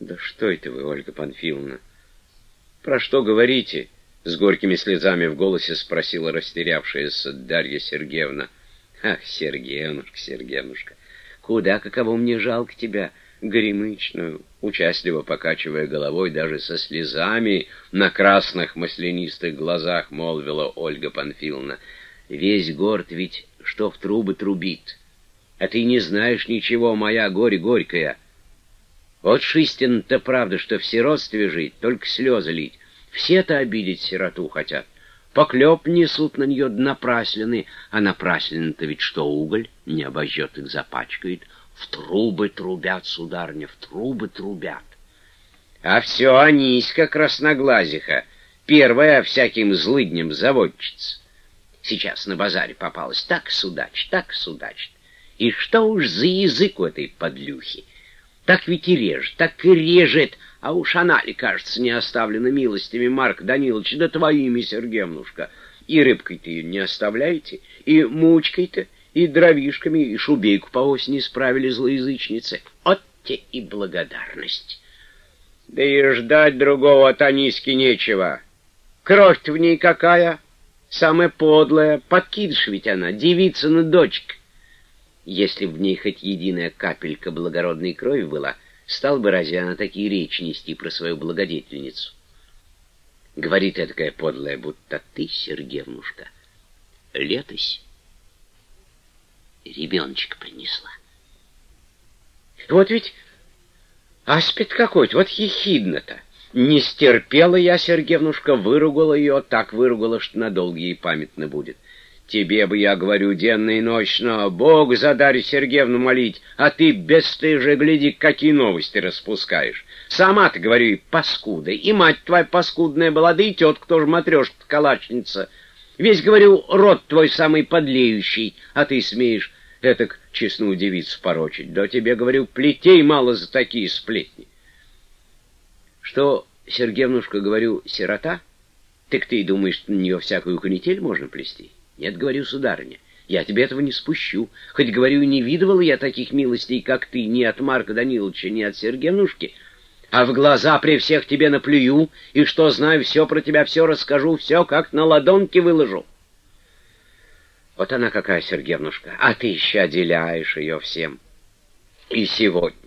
Да что это вы, Ольга Панфиловна? Про что говорите? С горькими слезами в голосе спросила растерявшаяся Дарья Сергеевна. Ах, Сергеевнушка, Сергеевнушка, куда каково мне жалко тебя, горемычную, участливо покачивая головой, даже со слезами на красных маслянистых глазах, молвила Ольга Панфиловна. Весь город ведь что в трубы трубит. А ты не знаешь ничего, моя горе горькая. Вот шистин-то правда, что в сиротстве жить, только слезы лить. Все-то обидеть сироту хотят. Поклеп несут на нее напраслины, а напраслины-то ведь что уголь, не обожжет их запачкает. В трубы трубят, сударня, в трубы трубят. А все Аниська красноглазиха, первая всяким злыднем заводчица. Сейчас на базаре попалась, так судачит, так судачит. И что уж за язык у этой подлюхи? Так ведь и режет, так и режет, а уж она ли, кажется, не оставлена милостями, Марк Данилович, да твоими, Сергеевнушка. И рыбкой-то ее не оставляете, и мучкой-то, и дровишками, и шубейку по осени справили злоязычницы. От те и благодарность. Да и ждать другого от Аниски нечего. Кровь-то в ней какая? Самая подлая, подкидыш ведь она, девица-на дочка. Если в ней хоть единая капелька благородной крови была, стал бы разве она такие речи нести про свою благодетельницу? Говорит такая подлая, будто ты, Сергеевнушка, летось ребеночка принесла. Вот ведь аспид какой-то, вот ехидно-то. Не стерпела я, Сергеевнушка, выругала ее, так выругала, что надолго ей памятно будет. Тебе бы, я говорю, денно и ночно, Бог за Дарью Сергеевну молить, а ты бесстыже гляди, какие новости распускаешь. Сама-то, говорю, и паскуда, и мать твоя паскудная была, да и тетка тоже матрешка калачница. Весь, говорю, род твой самый подлеющий, а ты смеешь этак честную девицу порочить. Да тебе, говорю, плетей мало за такие сплетни. Что, Сергеевнушка, говорю, сирота? Так ты думаешь, на нее всякую канитель можно плести? Нет, говорю, сударыня, я тебе этого не спущу. Хоть, говорю, не видывала я таких милостей, как ты, ни от Марка Даниловича, ни от Сергеевнушки, а в глаза при всех тебе наплюю, и что знаю, все про тебя, все расскажу, все как на ладонке выложу. Вот она какая, Сергеевнушка, а ты еще отделяешь ее всем. И сегодня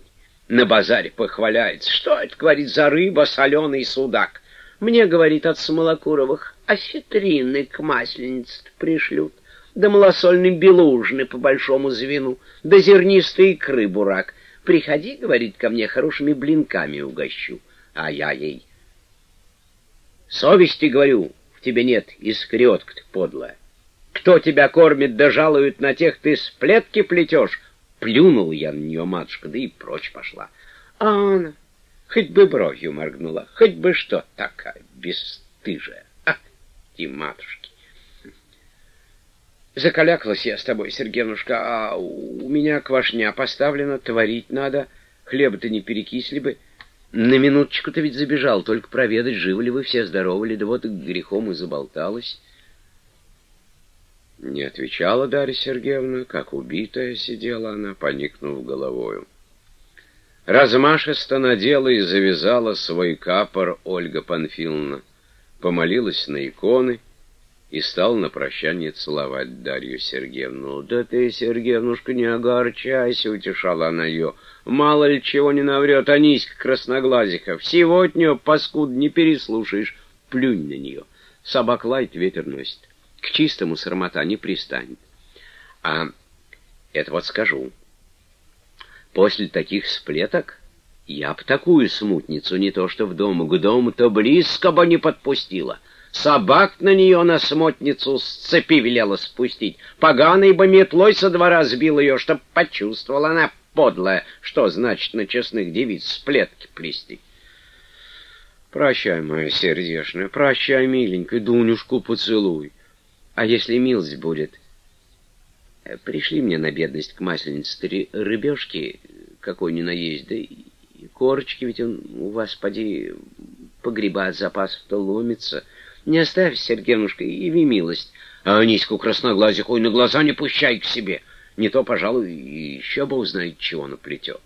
на базаре похваляется, что это, говорит, за рыба, соленый судак. Мне, говорит, от Смолокуровых осетрины к масленице пришлют, да малосольной белужны по большому звену, да зернистой икры бурак. Приходи, говорит, ко мне хорошими блинками угощу. А я ей. Совести, говорю, в тебе нет, искрётка ты подлая. Кто тебя кормит да жалует на тех, ты сплетки плетешь? Плюнул я на нее, матушка, да и прочь пошла. А она хоть бы бровью моргнула, хоть бы что такая бесстыжая и матушки. Закалякалась я с тобой, Сергеевнушка, а у меня квашня поставлена, творить надо, хлеба-то не перекисли бы. На минуточку-то ведь забежал, только проведать, живы ли вы, все здоровы ли, да вот грехом и заболталась. Не отвечала Дарья Сергеевна, как убитая сидела она, поникнув головою. Размашисто надела и завязала свой капор Ольга Панфиловна помолилась на иконы и стал на прощание целовать Дарью Сергеевну. «Да ты, Сергеевнушка, не огорчайся!» — утешала она ее. «Мало ли чего не наврет Аниська Красноглазиха. Всего от паскуд, не переслушаешь. Плюнь на нее. Собак лает, ветер носит. К чистому сармата не пристанет. А это вот скажу. После таких сплеток я б такую смутницу не то что в дому, к дому-то близко бы не подпустила. Собак на нее на смотницу с цепи велела спустить. Поганой бы метлой со двора сбил ее, чтоб почувствовала она подлая, что значит на честных девиц сплетки плести. Прощай, моя сердечная, прощай, миленькая, Дунюшку поцелуй. А если милость будет, пришли мне на бедность к масленице три рыбешки, какой ни наесть, да и корочки ведь он у вас, поди, погребать запасов-то ломится. Не оставь, Сергеевнушка, яви милость. А Аниську красноглазиху и на глаза не пущай к себе. Не то, пожалуй, еще бы узнает, чего наплетет.